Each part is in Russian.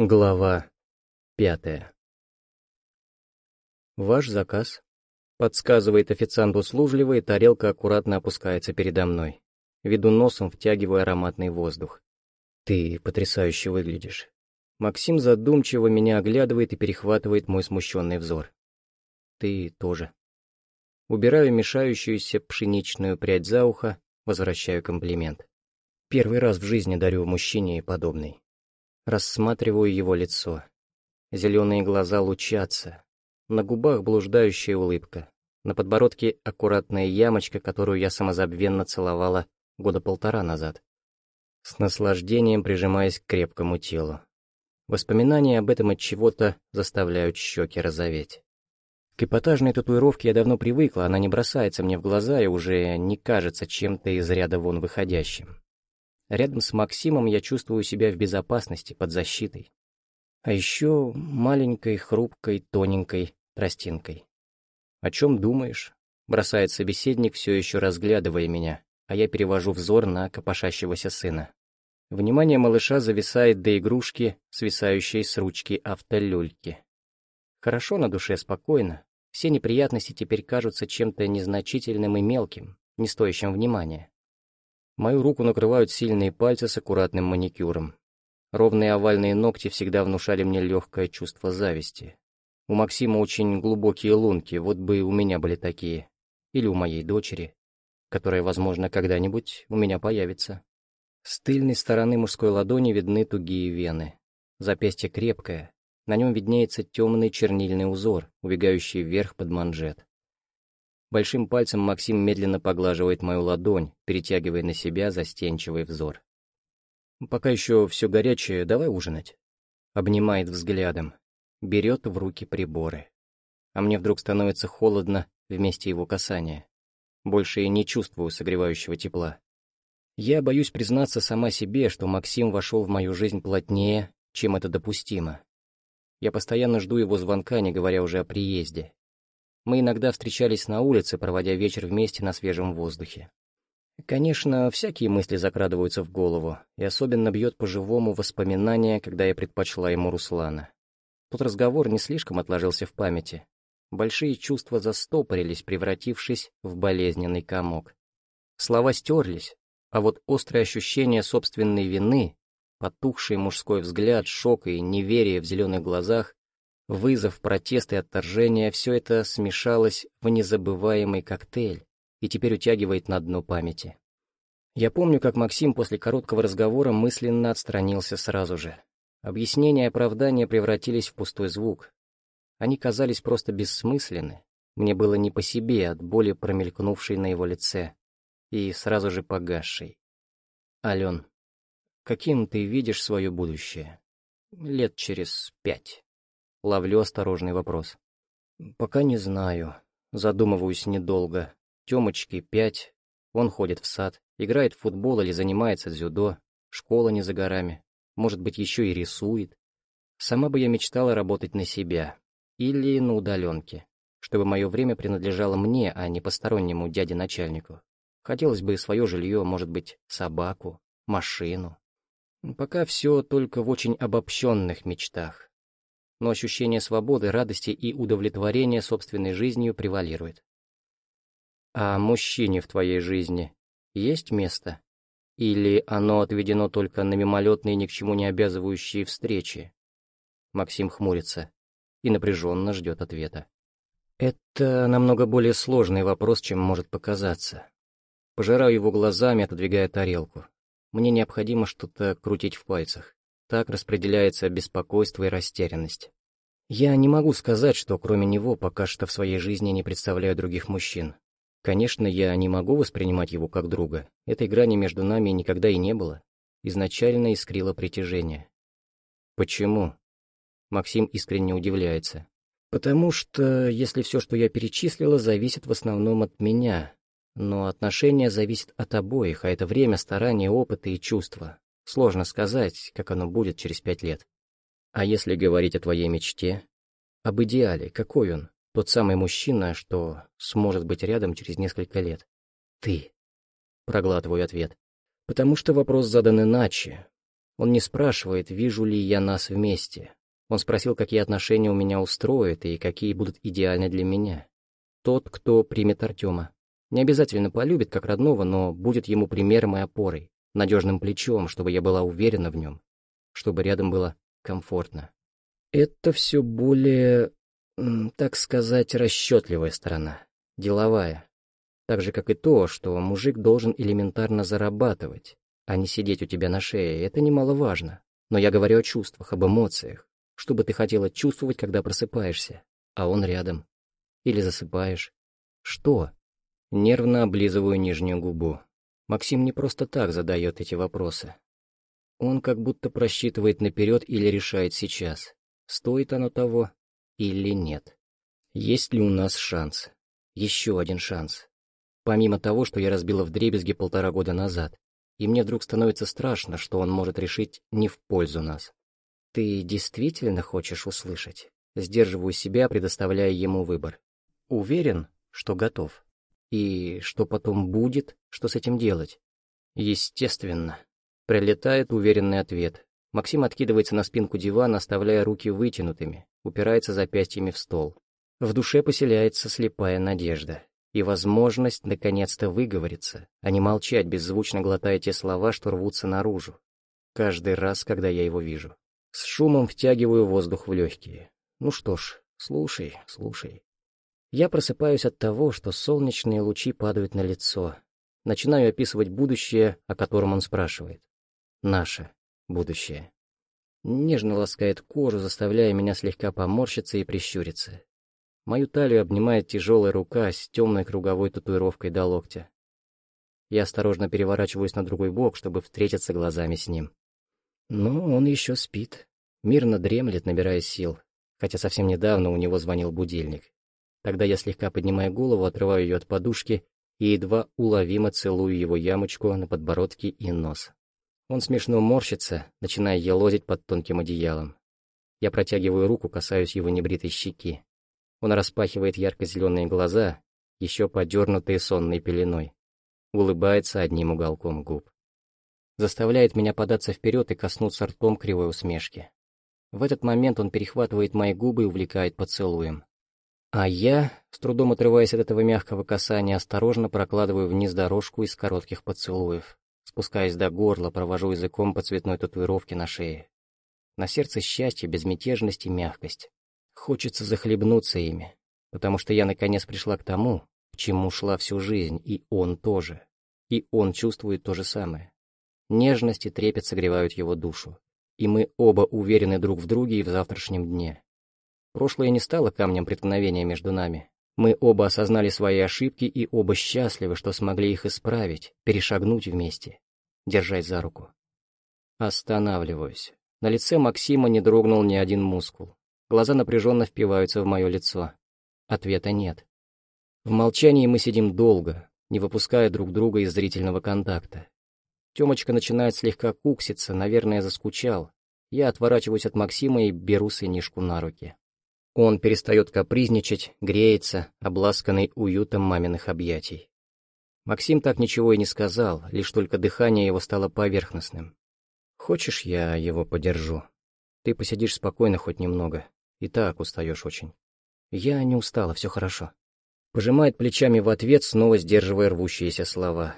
Глава пятая «Ваш заказ», — подсказывает официант услужливо, и тарелка аккуратно опускается передо мной. Веду носом, втягивая ароматный воздух. «Ты потрясающе выглядишь». Максим задумчиво меня оглядывает и перехватывает мой смущенный взор. «Ты тоже». Убираю мешающуюся пшеничную прядь за ухо, возвращаю комплимент. Первый раз в жизни дарю мужчине подобный. Рассматриваю его лицо. Зеленые глаза лучатся. На губах блуждающая улыбка. На подбородке аккуратная ямочка, которую я самозабвенно целовала года полтора назад. С наслаждением прижимаясь к крепкому телу. Воспоминания об этом от чего-то заставляют щеки розоветь. К эпатажной татуировке я давно привыкла, она не бросается мне в глаза и уже не кажется чем-то из ряда вон выходящим. Рядом с Максимом я чувствую себя в безопасности, под защитой. А еще маленькой, хрупкой, тоненькой тростинкой. «О чем думаешь?» — бросает собеседник, все еще разглядывая меня, а я перевожу взор на копошащегося сына. Внимание малыша зависает до игрушки, свисающей с ручки автолюльки. Хорошо на душе, спокойно. Все неприятности теперь кажутся чем-то незначительным и мелким, не стоящим внимания. Мою руку накрывают сильные пальцы с аккуратным маникюром. Ровные овальные ногти всегда внушали мне легкое чувство зависти. У Максима очень глубокие лунки, вот бы и у меня были такие. Или у моей дочери, которая, возможно, когда-нибудь у меня появится. С тыльной стороны мужской ладони видны тугие вены. Запястье крепкое, на нем виднеется темный чернильный узор, убегающий вверх под манжет. Большим пальцем Максим медленно поглаживает мою ладонь, перетягивая на себя застенчивый взор. «Пока еще все горячее, давай ужинать». Обнимает взглядом, берет в руки приборы. А мне вдруг становится холодно вместе его касания. Больше я не чувствую согревающего тепла. Я боюсь признаться сама себе, что Максим вошел в мою жизнь плотнее, чем это допустимо. Я постоянно жду его звонка, не говоря уже о приезде. Мы иногда встречались на улице, проводя вечер вместе на свежем воздухе. Конечно, всякие мысли закрадываются в голову, и особенно бьет по-живому воспоминание, когда я предпочла ему Руслана. Тот разговор не слишком отложился в памяти. Большие чувства застопорились, превратившись в болезненный комок. Слова стерлись, а вот острое ощущение собственной вины, потухший мужской взгляд, шок и неверие в зеленых глазах Вызов, протест и отторжение — все это смешалось в незабываемый коктейль и теперь утягивает на дно памяти. Я помню, как Максим после короткого разговора мысленно отстранился сразу же. Объяснения и оправдания превратились в пустой звук. Они казались просто бессмысленны. Мне было не по себе от боли, промелькнувшей на его лице, и сразу же погасшей. «Ален, каким ты видишь свое будущее? Лет через пять». Ловлю осторожный вопрос. «Пока не знаю. Задумываюсь недолго. Тёмочке пять. Он ходит в сад, играет в футбол или занимается дзюдо. Школа не за горами. Может быть, еще и рисует. Сама бы я мечтала работать на себя. Или на удаленке. Чтобы мое время принадлежало мне, а не постороннему дяде-начальнику. Хотелось бы свое жилье, может быть, собаку, машину. Пока все только в очень обобщенных мечтах но ощущение свободы, радости и удовлетворения собственной жизнью превалирует. А мужчине в твоей жизни есть место? Или оно отведено только на мимолетные, ни к чему не обязывающие встречи? Максим хмурится и напряженно ждет ответа. Это намного более сложный вопрос, чем может показаться. Пожираю его глазами, отодвигая тарелку. Мне необходимо что-то крутить в пальцах. Так распределяется беспокойство и растерянность. Я не могу сказать, что кроме него пока что в своей жизни не представляю других мужчин. Конечно, я не могу воспринимать его как друга. Этой грани между нами никогда и не было. Изначально искрило притяжение. Почему? Максим искренне удивляется. Потому что, если все, что я перечислила, зависит в основном от меня, но отношения зависят от обоих, а это время, старания, опыта и чувства. Сложно сказать, как оно будет через пять лет. А если говорить о твоей мечте? Об идеале, какой он? Тот самый мужчина, что сможет быть рядом через несколько лет. Ты. Проглатываю ответ. Потому что вопрос задан иначе. Он не спрашивает, вижу ли я нас вместе. Он спросил, какие отношения у меня устроят и какие будут идеальны для меня. Тот, кто примет Артема. Не обязательно полюбит как родного, но будет ему примером и опорой, надежным плечом, чтобы я была уверена в нем, чтобы рядом было комфортно. Это все более, так сказать, расчетливая сторона, деловая. Так же, как и то, что мужик должен элементарно зарабатывать, а не сидеть у тебя на шее, это немаловажно. Но я говорю о чувствах, об эмоциях. Что бы ты хотела чувствовать, когда просыпаешься, а он рядом. Или засыпаешь. Что? Нервно облизываю нижнюю губу. Максим не просто так задает эти вопросы. Он как будто просчитывает наперед или решает сейчас, стоит оно того или нет. Есть ли у нас шанс? Еще один шанс. Помимо того, что я разбила вдребезги полтора года назад, и мне вдруг становится страшно, что он может решить не в пользу нас. Ты действительно хочешь услышать? Сдерживаю себя, предоставляя ему выбор. Уверен, что готов. И что потом будет, что с этим делать? Естественно. Прилетает уверенный ответ. Максим откидывается на спинку дивана, оставляя руки вытянутыми, упирается запястьями в стол. В душе поселяется слепая надежда и возможность наконец-то выговориться, а не молчать, беззвучно глотая те слова, что рвутся наружу. Каждый раз, когда я его вижу. С шумом втягиваю воздух в легкие. Ну что ж, слушай, слушай. Я просыпаюсь от того, что солнечные лучи падают на лицо. Начинаю описывать будущее, о котором он спрашивает. Наше будущее. Нежно ласкает кожу, заставляя меня слегка поморщиться и прищуриться. Мою талию обнимает тяжелая рука с темной круговой татуировкой до локтя. Я осторожно переворачиваюсь на другой бок, чтобы встретиться глазами с ним. Но он еще спит. Мирно дремлет, набирая сил, хотя совсем недавно у него звонил будильник. Тогда я слегка поднимаю голову, отрываю ее от подушки и едва уловимо целую его ямочку на подбородке и нос. Он смешно морщится, начиная елозить под тонким одеялом. Я протягиваю руку, касаюсь его небритой щеки. Он распахивает ярко-зеленые глаза, еще подернутые сонной пеленой. Улыбается одним уголком губ. Заставляет меня податься вперед и коснуться ртом кривой усмешки. В этот момент он перехватывает мои губы и увлекает поцелуем. А я, с трудом отрываясь от этого мягкого касания, осторожно прокладываю вниз дорожку из коротких поцелуев. Спускаясь до горла, провожу языком по цветной татуировке на шее. На сердце счастье, безмятежность и мягкость. Хочется захлебнуться ими, потому что я наконец пришла к тому, к чему шла всю жизнь, и он тоже. И он чувствует то же самое. Нежность и трепет согревают его душу. И мы оба уверены друг в друге и в завтрашнем дне. Прошлое не стало камнем преткновения между нами. Мы оба осознали свои ошибки и оба счастливы, что смогли их исправить, перешагнуть вместе, держась за руку. Останавливаюсь. На лице Максима не дрогнул ни один мускул. Глаза напряженно впиваются в мое лицо. Ответа нет. В молчании мы сидим долго, не выпуская друг друга из зрительного контакта. Темочка начинает слегка кукситься, наверное, заскучал. Я отворачиваюсь от Максима и беру сынишку на руки. Он перестает капризничать, греется, обласканный уютом маминых объятий. Максим так ничего и не сказал, лишь только дыхание его стало поверхностным. «Хочешь, я его подержу? Ты посидишь спокойно хоть немного. И так устаешь очень. Я не устала, все хорошо. Пожимает плечами в ответ, снова сдерживая рвущиеся слова.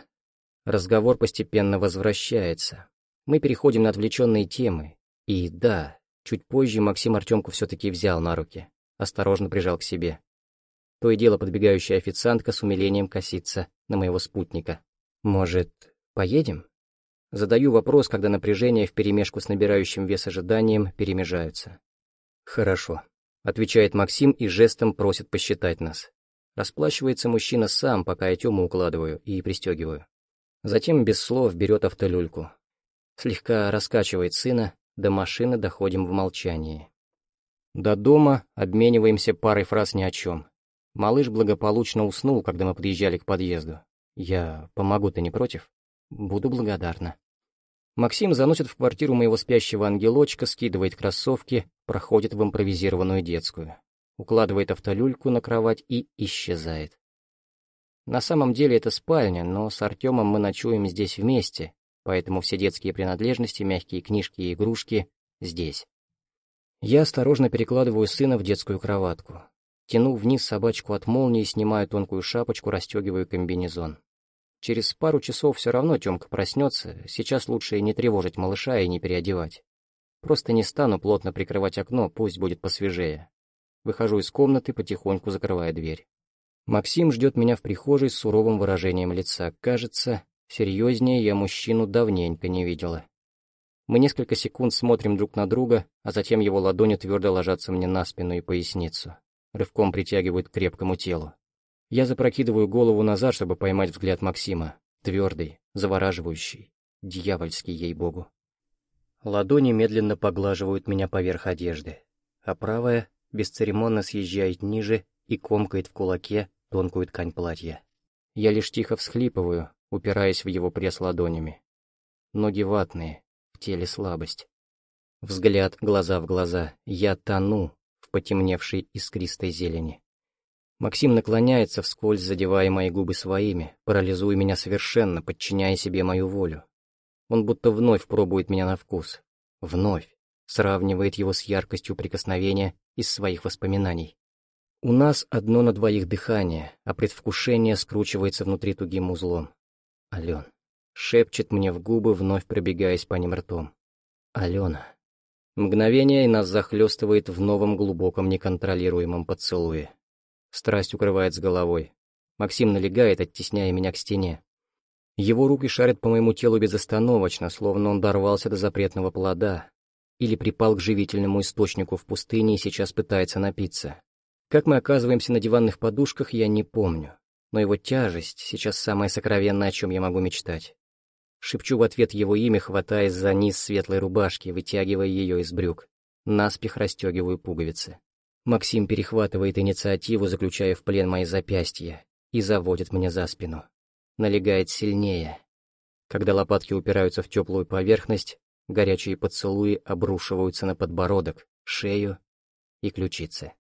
Разговор постепенно возвращается. Мы переходим на отвлеченные темы. И да, чуть позже Максим Артемку все-таки взял на руки. Осторожно прижал к себе. То и дело подбегающая официантка с умилением косится на моего спутника. «Может, поедем?» Задаю вопрос, когда напряжение вперемешку с набирающим вес ожиданием перемежаются. «Хорошо», — отвечает Максим и жестом просит посчитать нас. Расплачивается мужчина сам, пока я Тему укладываю и пристегиваю. Затем без слов берет автолюльку. Слегка раскачивает сына, до машины доходим в молчании. До дома обмениваемся парой фраз ни о чем. Малыш благополучно уснул, когда мы подъезжали к подъезду. Я помогу, ты не против? Буду благодарна. Максим заносит в квартиру моего спящего ангелочка, скидывает кроссовки, проходит в импровизированную детскую, укладывает автолюльку на кровать и исчезает. На самом деле это спальня, но с Артемом мы ночуем здесь вместе, поэтому все детские принадлежности, мягкие книжки и игрушки здесь. Я осторожно перекладываю сына в детскую кроватку. Тяну вниз собачку от молнии, снимаю тонкую шапочку, расстегиваю комбинезон. Через пару часов все равно Тёмка проснется, сейчас лучше не тревожить малыша и не переодевать. Просто не стану плотно прикрывать окно, пусть будет посвежее. Выхожу из комнаты, потихоньку закрывая дверь. Максим ждет меня в прихожей с суровым выражением лица. Кажется, серьезнее я мужчину давненько не видела. Мы несколько секунд смотрим друг на друга, а затем его ладони твердо ложатся мне на спину и поясницу. Рывком притягивают к крепкому телу. Я запрокидываю голову назад, чтобы поймать взгляд Максима. Твердый, завораживающий, дьявольский, ей-богу. Ладони медленно поглаживают меня поверх одежды, а правая бесцеремонно съезжает ниже и комкает в кулаке тонкую ткань платья. Я лишь тихо всхлипываю, упираясь в его пресс ладонями. Ноги ватные, в теле слабость. Взгляд глаза в глаза, я тону в потемневшей искристой зелени. Максим наклоняется, вскользь задевая мои губы своими, парализуя меня совершенно, подчиняя себе мою волю. Он будто вновь пробует меня на вкус. Вновь сравнивает его с яркостью прикосновения из своих воспоминаний. У нас одно на двоих дыхание, а предвкушение скручивается внутри тугим узлом. Ален. Шепчет мне в губы, вновь пробегаясь по ним ртом. Алена. Мгновение и нас захлестывает в новом глубоком неконтролируемом поцелуе. Страсть укрывает с головой. Максим налегает, оттесняя меня к стене. Его руки шарят по моему телу безостановочно, словно он дорвался до запретного плода или припал к живительному источнику в пустыне и сейчас пытается напиться. Как мы оказываемся на диванных подушках, я не помню, но его тяжесть сейчас самое сокровенное, о чем я могу мечтать. Шепчу в ответ его имя, хватаясь за низ светлой рубашки, вытягивая ее из брюк. Наспех расстегиваю пуговицы. Максим перехватывает инициативу, заключая в плен мои запястья, и заводит мне за спину. Налегает сильнее. Когда лопатки упираются в теплую поверхность, горячие поцелуи обрушиваются на подбородок, шею и ключицы.